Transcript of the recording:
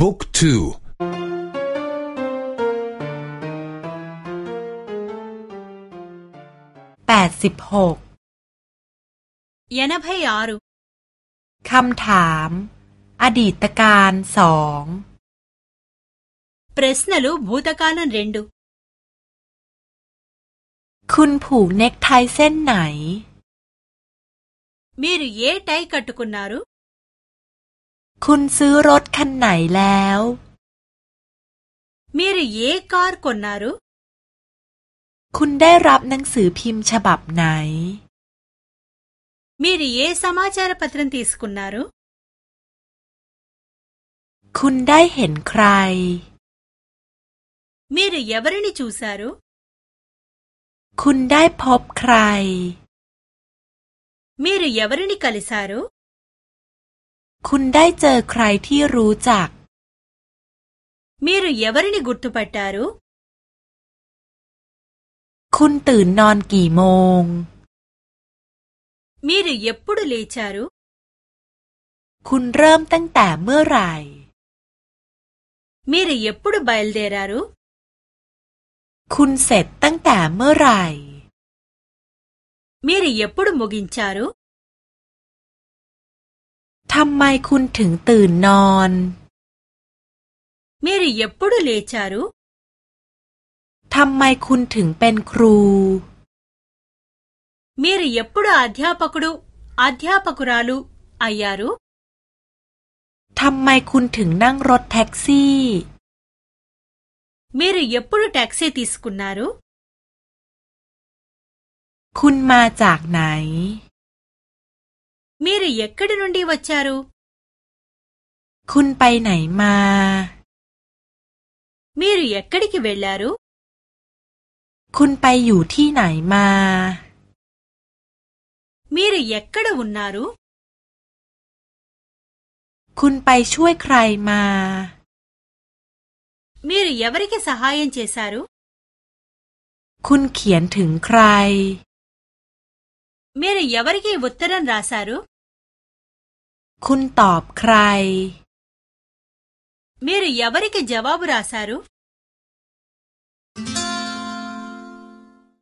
บุ๊กทูแปดสิบหกยนพยารุคำถาม อดีตการสอง ప్రశ్నలు భూతకాలం రెండు คุณผูกเน็กไทเส้นไหน మీరు ఏ టై కట్టుకున్నారు คุณซื้อรถคันไหนแล้วมีรีเยคาร์คนนารุคุณได้รับหนังสือพิมพ์ฉบับไหนมีรีเยสมาจารปัตรันติสคุนนารุคุณได้เห็นใครมีรีเยบรินิจูซารุคุณได้พบใครมีรีเยบรินิกาลิซารุ คุณได้เจอใครที่รู้จัก మీరు ఎవరిని గుర్తుపట్టారు คุณตื่นนอนกี่โมง మీరు ఎప్పుడు లేచారు คุณเริ่มตั้งแต่เมื่อไหร่ మీరు ఎప్పుడు బయలుదేరారు คุณเสร็จตั้งแต่เมื่อไหร่ మీరు ఎప్పుడు ముగించారు ทำไมคุณถึงตื่นนอน మీరు ఎప్పుడు లేచారు ทำไมคุณถึงเป็นครู మీరు ఎప్పుడు అధ్యాపకుడు అధ్యాపకురాలు అయ్యారు ทำไมคุณถึงนั่งรถแท็กซี่ మీరు ఎప్పుడు టాక్సీ తీసుకున్నారు คุณมาจากไหน మీరు ఎక్కడి నుండి వచ్చారు คุณไปไหนมา మీరు ఎక్కడికి వెళ్లారు คุณไปอยู่ที่ไหนมา మీరు ఎక్కడ ఉన్నారు คุณไปช่วยใครมา మీరు ఎవరికి సహాయం చేశారు คุณเขียนถึงใคร మీరు ఎవరికి ఉత్తరం రాశారు คุณตอบใคร మీరు ఎవరికి జవాబు రాశారు